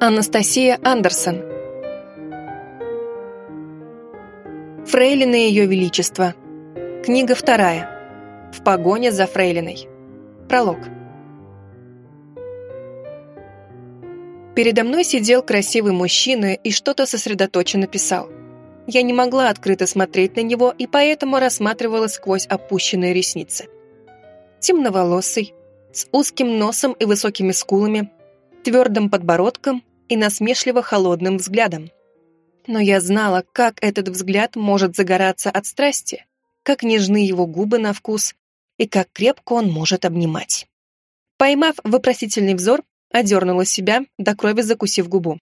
Анастасия Андерсон. Фрейлины Ее Величества. Книга вторая. В погоне за Фрейлиной. Пролог. Передо мной сидел красивый мужчина и что-то сосредоточенно писал. Я не могла открыто смотреть на него и поэтому рассматривала сквозь опущенные ресницы. Темноволосый, с узким носом и высокими скулами, твердым подбородком и насмешливо холодным взглядом. Но я знала, как этот взгляд может загораться от страсти, как нежны его губы на вкус и как крепко он может обнимать. Поймав вопросительный взор, одернула себя, до крови закусив губу.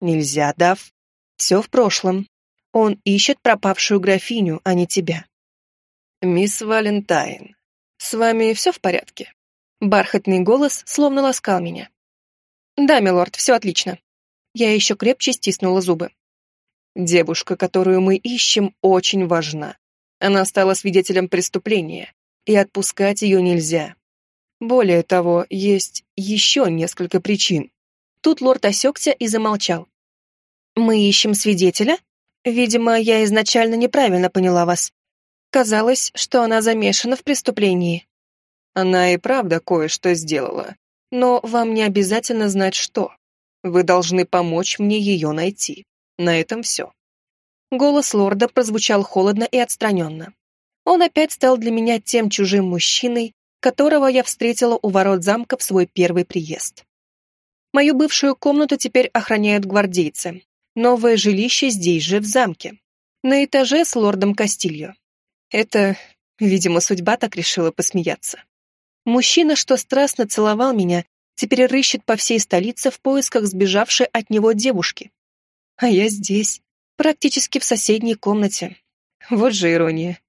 «Нельзя, Дав. Все в прошлом. Он ищет пропавшую графиню, а не тебя». «Мисс Валентайн, с вами все в порядке?» Бархатный голос словно ласкал меня. «Да, милорд, все отлично». Я еще крепче стиснула зубы. «Девушка, которую мы ищем, очень важна. Она стала свидетелем преступления, и отпускать ее нельзя. Более того, есть еще несколько причин». Тут лорд осекся и замолчал. «Мы ищем свидетеля? Видимо, я изначально неправильно поняла вас. Казалось, что она замешана в преступлении». Она и правда кое-что сделала, но вам не обязательно знать, что. Вы должны помочь мне ее найти. На этом все. Голос лорда прозвучал холодно и отстраненно. Он опять стал для меня тем чужим мужчиной, которого я встретила у ворот замка в свой первый приезд. Мою бывшую комнату теперь охраняют гвардейцы. Новое жилище здесь же, в замке. На этаже с лордом Кастильо. Это, видимо, судьба так решила посмеяться. Мужчина, что страстно целовал меня, теперь рыщет по всей столице в поисках сбежавшей от него девушки. А я здесь, практически в соседней комнате. Вот же ирония.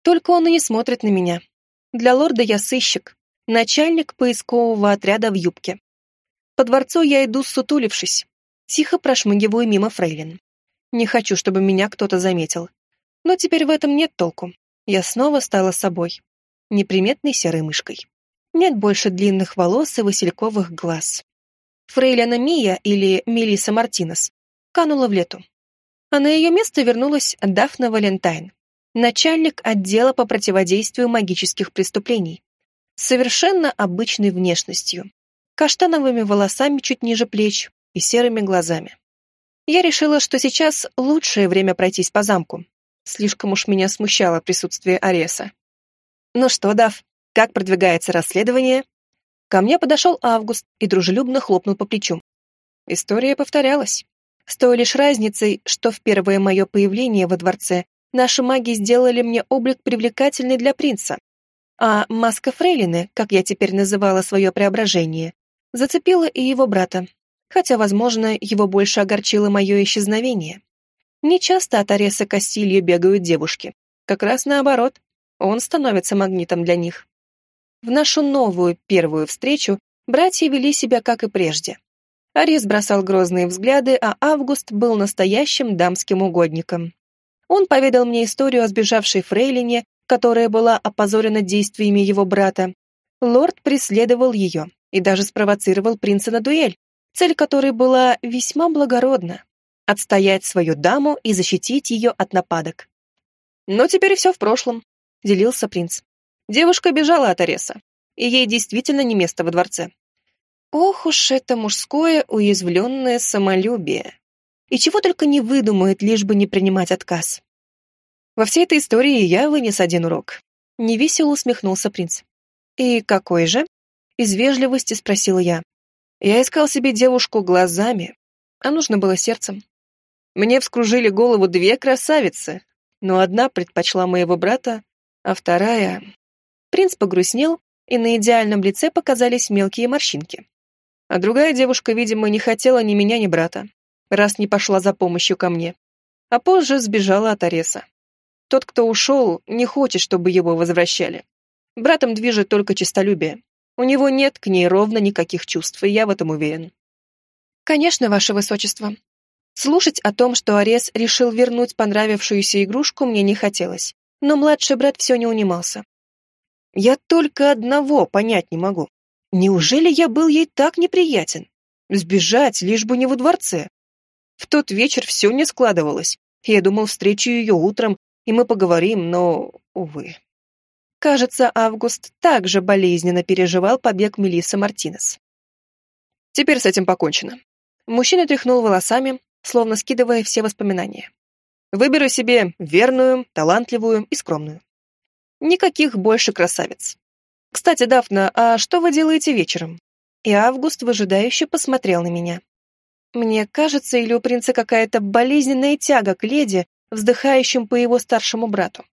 Только он и не смотрит на меня. Для лорда я сыщик, начальник поискового отряда в юбке. По дворцу я иду сутулившись, тихо прошмыгиваю мимо фрейлин. Не хочу, чтобы меня кто-то заметил. Но теперь в этом нет толку. Я снова стала собой неприметной серой мышкой. Нет больше длинных волос и васильковых глаз. Фрейлина Мия или Мелиса Мартинес канула в лету. А на ее место вернулась Дафна Валентайн, начальник отдела по противодействию магических преступлений, совершенно обычной внешностью, каштановыми волосами чуть ниже плеч и серыми глазами. Я решила, что сейчас лучшее время пройтись по замку. Слишком уж меня смущало присутствие Ареса. «Ну что, Дав, как продвигается расследование?» Ко мне подошел Август и дружелюбно хлопнул по плечу. История повторялась. С той лишь разницей, что в первое мое появление во дворце наши маги сделали мне облик привлекательный для принца. А маска Фрейлины, как я теперь называла свое преображение, зацепила и его брата, хотя, возможно, его больше огорчило мое исчезновение. Не часто от Ареса Кастильо бегают девушки. Как раз наоборот. Он становится магнитом для них. В нашу новую первую встречу братья вели себя как и прежде. Арис бросал грозные взгляды, а Август был настоящим дамским угодником. Он поведал мне историю о сбежавшей фрейлине, которая была опозорена действиями его брата. Лорд преследовал ее и даже спровоцировал принца на дуэль, цель которой была весьма благородна — отстоять свою даму и защитить ее от нападок. Но теперь все в прошлом делился принц. Девушка бежала от Ареса, и ей действительно не место во дворце. Ох уж это мужское уязвленное самолюбие. И чего только не выдумает, лишь бы не принимать отказ. Во всей этой истории я вынес один урок. Невесело усмехнулся принц. «И какой же?» Из вежливости спросила я. Я искал себе девушку глазами, а нужно было сердцем. Мне вскружили голову две красавицы, но одна предпочла моего брата, а вторая... Принц погрустнел, и на идеальном лице показались мелкие морщинки. А другая девушка, видимо, не хотела ни меня, ни брата, раз не пошла за помощью ко мне. А позже сбежала от Ареса. Тот, кто ушел, не хочет, чтобы его возвращали. Братом движет только честолюбие. У него нет к ней ровно никаких чувств, и я в этом уверен. Конечно, ваше высочество. Слушать о том, что Арес решил вернуть понравившуюся игрушку, мне не хотелось но младший брат все не унимался. Я только одного понять не могу. Неужели я был ей так неприятен? Сбежать, лишь бы не во дворце. В тот вечер все не складывалось. Я думал, встречу ее утром, и мы поговорим, но, увы. Кажется, Август также болезненно переживал побег Мелиссы Мартинес. Теперь с этим покончено. Мужчина тряхнул волосами, словно скидывая все воспоминания. Выберу себе верную, талантливую и скромную. Никаких больше красавиц. Кстати, Дафна, а что вы делаете вечером? И Август выжидающе посмотрел на меня. Мне кажется, или у принца какая-то болезненная тяга к леди, вздыхающим по его старшему брату.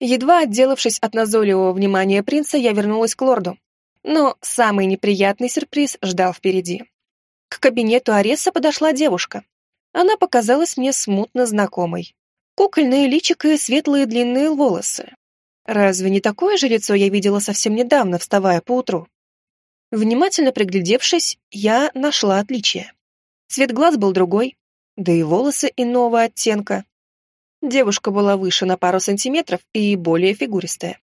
Едва отделавшись от назойливого внимания принца, я вернулась к лорду. Но самый неприятный сюрприз ждал впереди. К кабинету Ареса подошла девушка. Она показалась мне смутно знакомой. Кукольное личико и светлые длинные волосы. Разве не такое же лицо я видела совсем недавно, вставая поутру? Внимательно приглядевшись, я нашла отличие. Цвет глаз был другой, да и волосы иного оттенка. Девушка была выше на пару сантиметров и более фигуристая.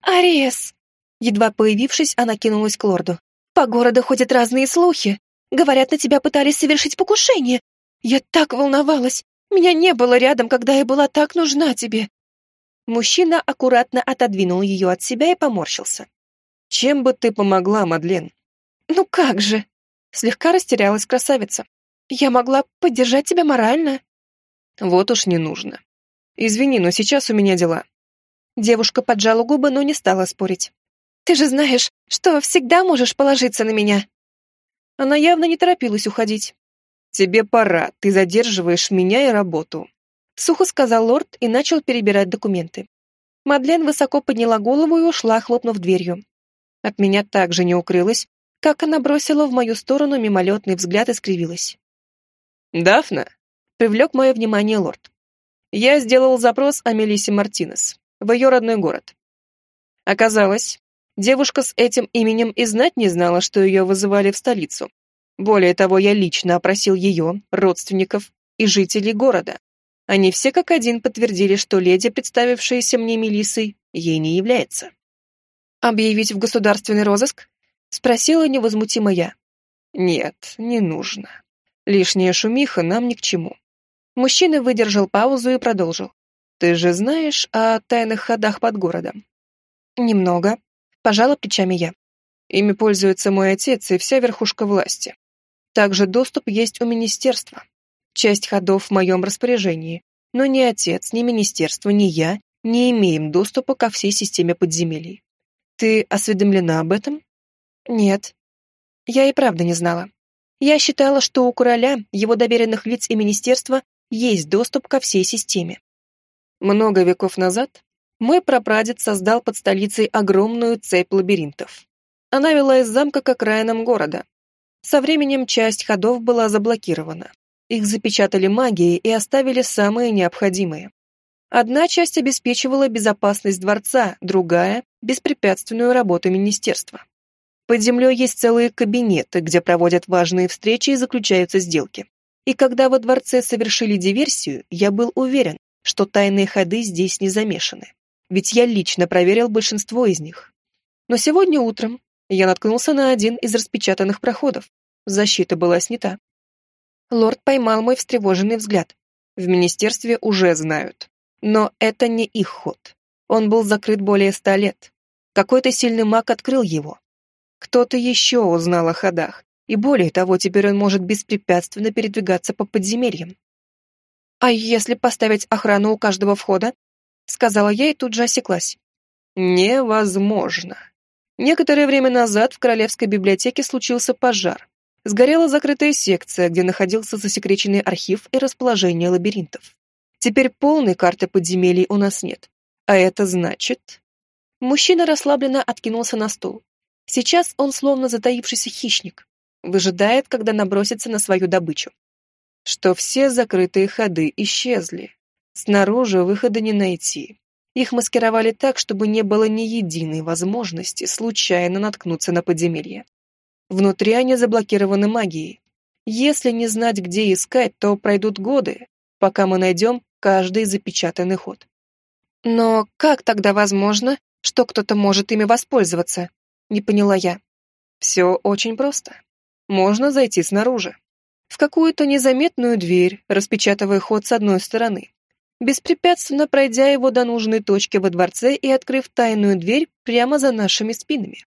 «Арес!» Едва появившись, она кинулась к лорду. «По городу ходят разные слухи. Говорят, на тебя пытались совершить покушение. Я так волновалась. Меня не было рядом, когда я была так нужна тебе». Мужчина аккуратно отодвинул ее от себя и поморщился. «Чем бы ты помогла, Мадлен?» «Ну как же?» Слегка растерялась красавица. «Я могла поддержать тебя морально». «Вот уж не нужно. Извини, но сейчас у меня дела». Девушка поджала губы, но не стала спорить. «Ты же знаешь, что всегда можешь положиться на меня». Она явно не торопилась уходить. «Тебе пора, ты задерживаешь меня и работу», — сухо сказал лорд и начал перебирать документы. Мадлен высоко подняла голову и ушла, хлопнув дверью. От меня также не укрылась, как она бросила в мою сторону мимолетный взгляд и скривилась. «Дафна?» — привлек мое внимание лорд. «Я сделал запрос о Мелиссе Мартинес, в ее родной город. Оказалось, девушка с этим именем и знать не знала, что ее вызывали в столицу, более того, я лично опросил ее, родственников и жителей города. Они все как один подтвердили, что леди, представившаяся мне Мелиссой, ей не является. «Объявить в государственный розыск?» — спросила невозмутимо я. «Нет, не нужно. Лишняя шумиха нам ни к чему». Мужчина выдержал паузу и продолжил. «Ты же знаешь о тайных ходах под городом?» «Немного», — пожала плечами я. Ими пользуется мой отец и вся верхушка власти. Также доступ есть у министерства. Часть ходов в моем распоряжении, но ни отец, ни министерство, ни я не имеем доступа ко всей системе подземелий. Ты осведомлена об этом? Нет. Я и правда не знала. Я считала, что у короля, его доверенных лиц и министерства есть доступ ко всей системе. Много веков назад мой прапрадед создал под столицей огромную цепь лабиринтов. Она вела из замка к окраинам города, со временем часть ходов была заблокирована. Их запечатали магией и оставили самые необходимые. Одна часть обеспечивала безопасность дворца, другая – беспрепятственную работу министерства. Под землей есть целые кабинеты, где проводят важные встречи и заключаются сделки. И когда во дворце совершили диверсию, я был уверен, что тайные ходы здесь не замешаны. Ведь я лично проверил большинство из них. Но сегодня утром я наткнулся на один из распечатанных проходов. Защита была снята. Лорд поймал мой встревоженный взгляд. В министерстве уже знают. Но это не их ход. Он был закрыт более ста лет. Какой-то сильный маг открыл его. Кто-то еще узнал о ходах, и более того, теперь он может беспрепятственно передвигаться по подземельям. «А если поставить охрану у каждого входа?» — сказала я и тут же осеклась. «Невозможно», Некоторое время назад в Королевской библиотеке случился пожар. Сгорела закрытая секция, где находился засекреченный архив и расположение лабиринтов. Теперь полной карты подземелий у нас нет. А это значит... Мужчина расслабленно откинулся на стул. Сейчас он словно затаившийся хищник. Выжидает, когда набросится на свою добычу. Что все закрытые ходы исчезли. Снаружи выхода не найти. Их маскировали так, чтобы не было ни единой возможности случайно наткнуться на подземелье. Внутри они заблокированы магией. Если не знать, где искать, то пройдут годы, пока мы найдем каждый запечатанный ход. Но как тогда возможно, что кто-то может ими воспользоваться? Не поняла я. Все очень просто. можно зайти снаружи. В какую-то незаметную дверь, распечатывая ход с одной стороны. Беспрепятственно пройдя его до нужной точки во дворце и открыв тайную дверь прямо за нашими спинами.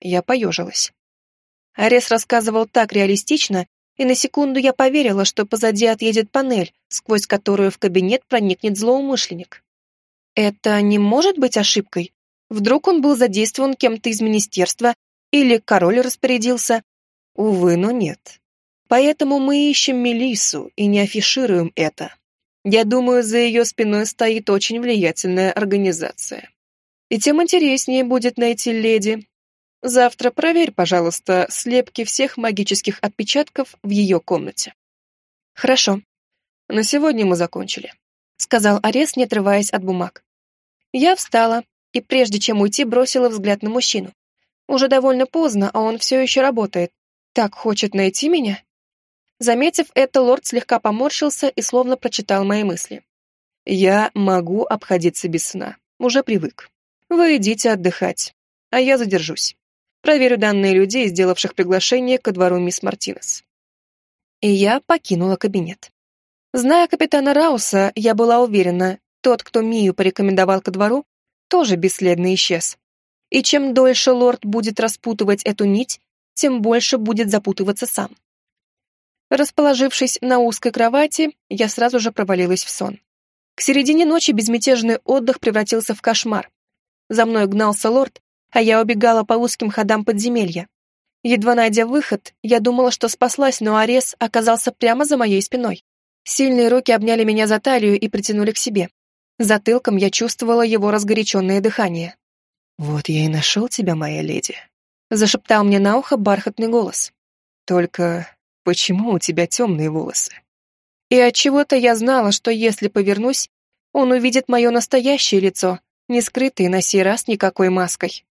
Я поежилась. Арес рассказывал так реалистично, и на секунду я поверила, что позади отъедет панель, сквозь которую в кабинет проникнет злоумышленник. Это не может быть ошибкой? Вдруг он был задействован кем-то из министерства или король распорядился? Увы, но нет. Поэтому мы ищем Мелиссу и не афишируем это. Я думаю, за ее спиной стоит очень влиятельная организация. И тем интереснее будет найти леди. Завтра проверь, пожалуйста, слепки всех магических отпечатков в ее комнате. Хорошо. На сегодня мы закончили, сказал Арес, не отрываясь от бумаг. Я встала и, прежде чем уйти, бросила взгляд на мужчину. Уже довольно поздно, а он все еще работает. Так хочет найти меня? Заметив это, лорд слегка поморщился и словно прочитал мои мысли. «Я могу обходиться без сна. Уже привык. Вы идите отдыхать, а я задержусь. Проверю данные людей, сделавших приглашение ко двору мисс Мартинес». И я покинула кабинет. Зная капитана Рауса, я была уверена, тот, кто Мию порекомендовал ко двору, тоже бесследно исчез. И чем дольше лорд будет распутывать эту нить, тем больше будет запутываться сам. Расположившись на узкой кровати, я сразу же провалилась в сон. К середине ночи безмятежный отдых превратился в кошмар. За мной гнался лорд, а я убегала по узким ходам подземелья. Едва найдя выход, я думала, что спаслась, но Арес оказался прямо за моей спиной. Сильные руки обняли меня за талию и притянули к себе. Затылком я чувствовала его разгоряченное дыхание. «Вот я и нашел тебя, моя леди», — зашептал мне на ухо бархатный голос. «Только почему у тебя темные волосы? И от чего то я знала, что если повернусь, он увидит мое настоящее лицо, не скрытое на сей раз никакой маской.